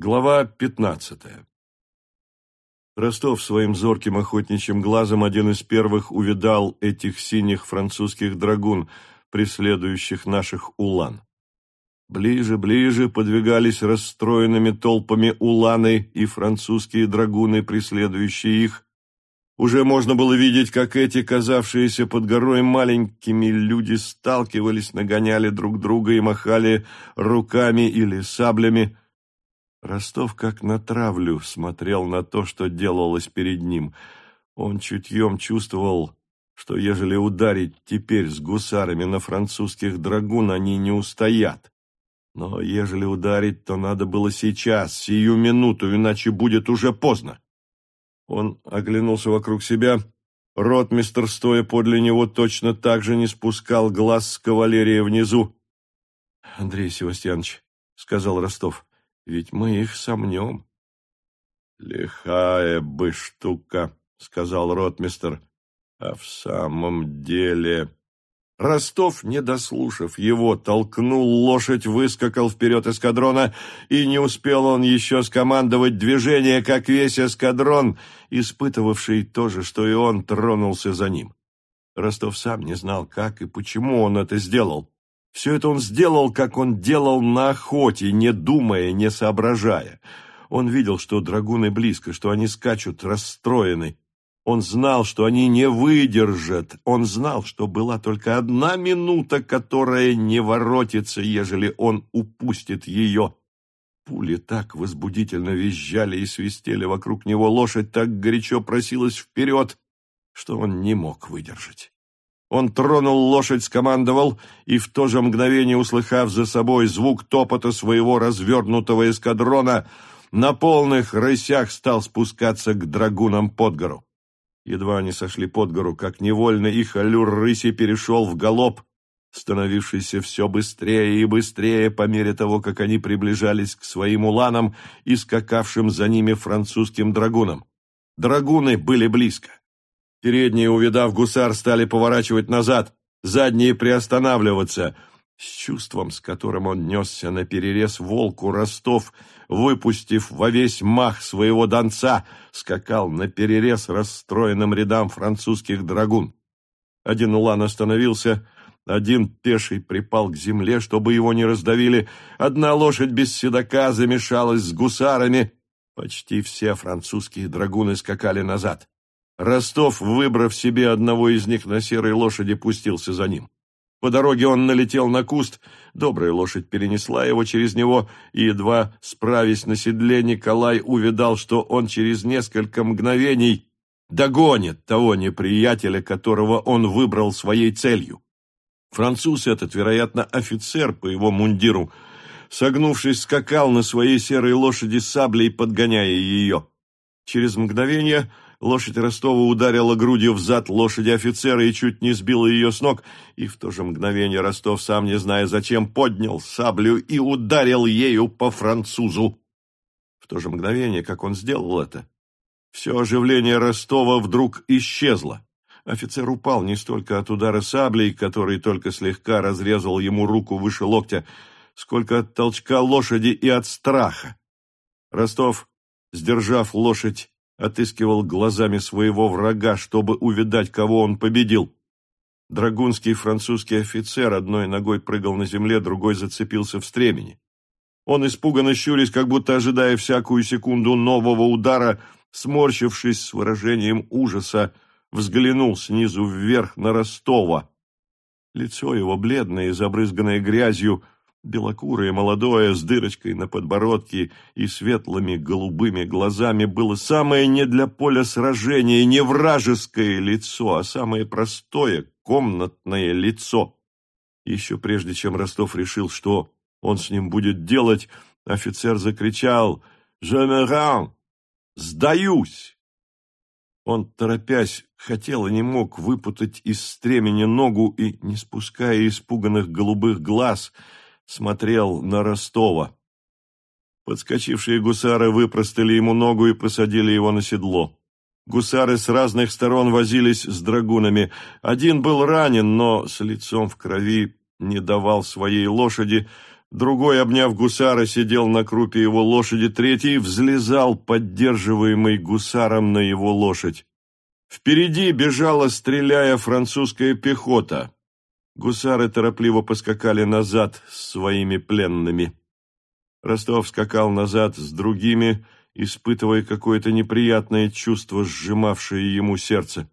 Глава пятнадцатая Ростов своим зорким охотничьим глазом один из первых увидал этих синих французских драгун, преследующих наших улан. Ближе, ближе подвигались расстроенными толпами уланы и французские драгуны, преследующие их. Уже можно было видеть, как эти, казавшиеся под горой маленькими люди, сталкивались, нагоняли друг друга и махали руками или саблями, Ростов как на травлю смотрел на то, что делалось перед ним. Он чутьем чувствовал, что ежели ударить теперь с гусарами на французских драгун, они не устоят. Но ежели ударить, то надо было сейчас, сию минуту, иначе будет уже поздно. Он оглянулся вокруг себя. Ротмистр, стоя подле него, точно так же не спускал глаз с кавалерии внизу. — Андрей Севастьянович, — сказал Ростов, ведь мы их сомнем. «Лихая бы штука», — сказал ротмистер. «А в самом деле...» Ростов, не дослушав его, толкнул лошадь, выскакал вперед эскадрона, и не успел он еще скомандовать движение, как весь эскадрон, испытывавший то же, что и он, тронулся за ним. Ростов сам не знал, как и почему он это сделал. Все это он сделал, как он делал на охоте, не думая, не соображая. Он видел, что драгуны близко, что они скачут расстроены. Он знал, что они не выдержат. Он знал, что была только одна минута, которая не воротится, ежели он упустит ее. Пули так возбудительно визжали и свистели вокруг него, лошадь так горячо просилась вперед, что он не мог выдержать. Он тронул лошадь, скомандовал, и в то же мгновение, услыхав за собой звук топота своего развернутого эскадрона, на полных рысях стал спускаться к драгунам под гору. Едва они сошли под гору, как невольно их аллюр рыси перешел в галоп, становившийся все быстрее и быстрее по мере того, как они приближались к своим уланам и скакавшим за ними французским драгунам. Драгуны были близко. Передние, увидав гусар, стали поворачивать назад, задние приостанавливаться. С чувством, с которым он несся на перерез волку, Ростов, выпустив во весь мах своего донца, скакал на перерез расстроенным рядам французских драгун. Один улан остановился, один пеший припал к земле, чтобы его не раздавили, одна лошадь без седока замешалась с гусарами. Почти все французские драгуны скакали назад. Ростов, выбрав себе одного из них на серой лошади, пустился за ним. По дороге он налетел на куст, добрая лошадь перенесла его через него, и, едва справясь на седле, Николай увидал, что он через несколько мгновений догонит того неприятеля, которого он выбрал своей целью. Француз этот, вероятно, офицер по его мундиру, согнувшись, скакал на своей серой лошади саблей, подгоняя ее. Через мгновение Лошадь Ростова ударила грудью в зад лошади офицера и чуть не сбила ее с ног, и в то же мгновение Ростов, сам не зная зачем, поднял саблю и ударил ею по французу. В то же мгновение, как он сделал это, все оживление Ростова вдруг исчезло. Офицер упал не столько от удара саблей, который только слегка разрезал ему руку выше локтя, сколько от толчка лошади и от страха. Ростов, сдержав лошадь, отыскивал глазами своего врага, чтобы увидать, кого он победил. Драгунский французский офицер одной ногой прыгал на земле, другой зацепился в стремени. Он, испуганно щурясь, как будто ожидая всякую секунду нового удара, сморщившись с выражением ужаса, взглянул снизу вверх на Ростова. Лицо его, бледное и забрызганное грязью, белокурое, молодое, с дырочкой на подбородке и светлыми голубыми глазами, было самое не для поля сражения, не вражеское лицо, а самое простое, комнатное лицо. Еще прежде, чем Ростов решил, что он с ним будет делать, офицер закричал «Je Сдаюсь!» Он, торопясь, хотел и не мог выпутать из стремени ногу и, не спуская испуганных голубых глаз, смотрел на Ростова. Подскочившие гусары выпростали ему ногу и посадили его на седло. Гусары с разных сторон возились с драгунами. Один был ранен, но с лицом в крови не давал своей лошади, другой, обняв гусара, сидел на крупе его лошади, третий взлезал, поддерживаемый гусаром на его лошадь. Впереди бежала, стреляя, французская пехота. Гусары торопливо поскакали назад с своими пленными. Ростов скакал назад с другими, испытывая какое-то неприятное чувство, сжимавшее ему сердце.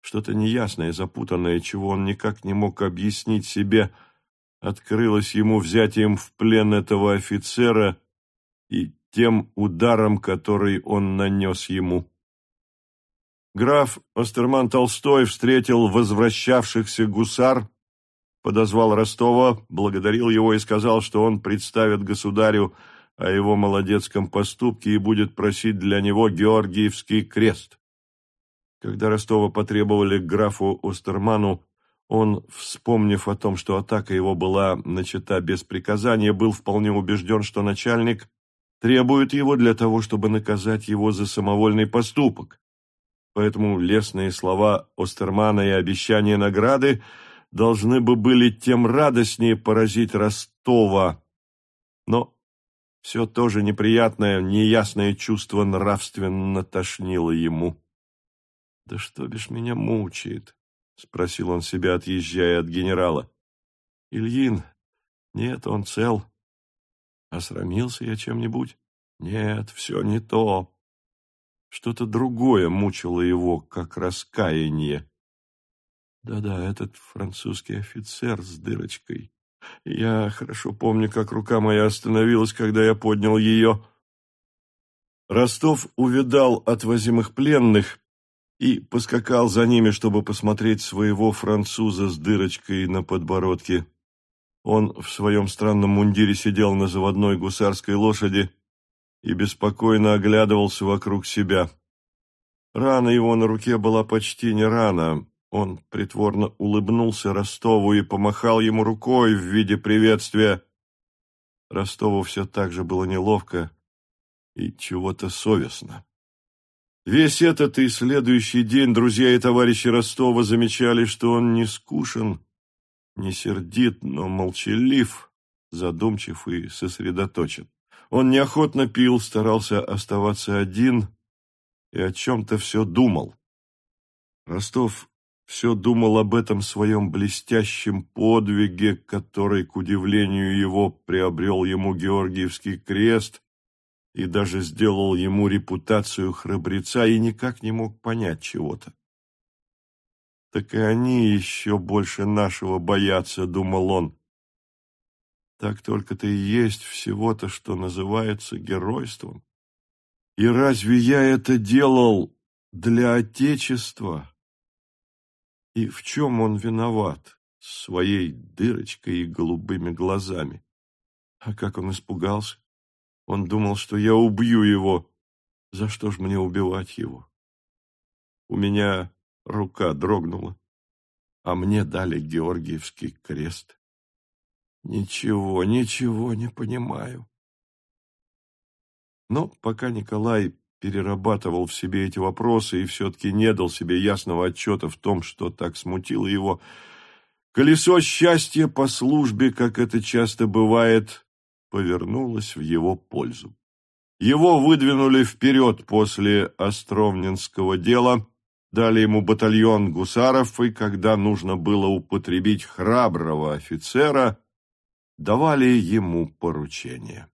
Что-то неясное, запутанное, чего он никак не мог объяснить себе, открылось ему взятием в плен этого офицера и тем ударом, который он нанес ему. Граф Остерман Толстой встретил возвращавшихся гусар, подозвал Ростова, благодарил его и сказал, что он представит государю о его молодецком поступке и будет просить для него Георгиевский крест. Когда Ростова потребовали к графу Остерману, он, вспомнив о том, что атака его была начата без приказания, был вполне убежден, что начальник требует его для того, чтобы наказать его за самовольный поступок. Поэтому лестные слова Остермана и обещание награды должны бы были тем радостнее поразить Ростова. Но все то же неприятное, неясное чувство нравственно тошнило ему. «Да что бишь меня мучает?» — спросил он себя, отъезжая от генерала. «Ильин? Нет, он цел. Осрамился я чем-нибудь? Нет, все не то. Что-то другое мучило его, как раскаяние. Да-да, этот французский офицер с дырочкой. Я хорошо помню, как рука моя остановилась, когда я поднял ее. Ростов увидал отвозимых пленных и поскакал за ними, чтобы посмотреть своего француза с дырочкой на подбородке. Он в своем странном мундире сидел на заводной гусарской лошади, и беспокойно оглядывался вокруг себя. Рана его на руке была почти не рана. Он притворно улыбнулся Ростову и помахал ему рукой в виде приветствия. Ростову все так же было неловко и чего-то совестно. Весь этот и следующий день друзья и товарищи Ростова замечали, что он не скушен, не сердит, но молчалив, задумчив и сосредоточен. Он неохотно пил, старался оставаться один и о чем-то все думал. Ростов все думал об этом своем блестящем подвиге, который, к удивлению его, приобрел ему Георгиевский крест и даже сделал ему репутацию храбреца, и никак не мог понять чего-то. Так и они еще больше нашего боятся, думал он. Так только-то и есть всего-то, что называется геройством. И разве я это делал для Отечества? И в чем он виноват? Своей дырочкой и голубыми глазами. А как он испугался? Он думал, что я убью его. За что ж мне убивать его? У меня рука дрогнула, а мне дали Георгиевский крест. Ничего, ничего не понимаю. Но пока Николай перерабатывал в себе эти вопросы и все-таки не дал себе ясного отчета в том, что так смутило его, колесо счастья по службе, как это часто бывает, повернулось в его пользу. Его выдвинули вперед после Островнинского дела, дали ему батальон гусаров, и когда нужно было употребить храброго офицера, давали ему поручение.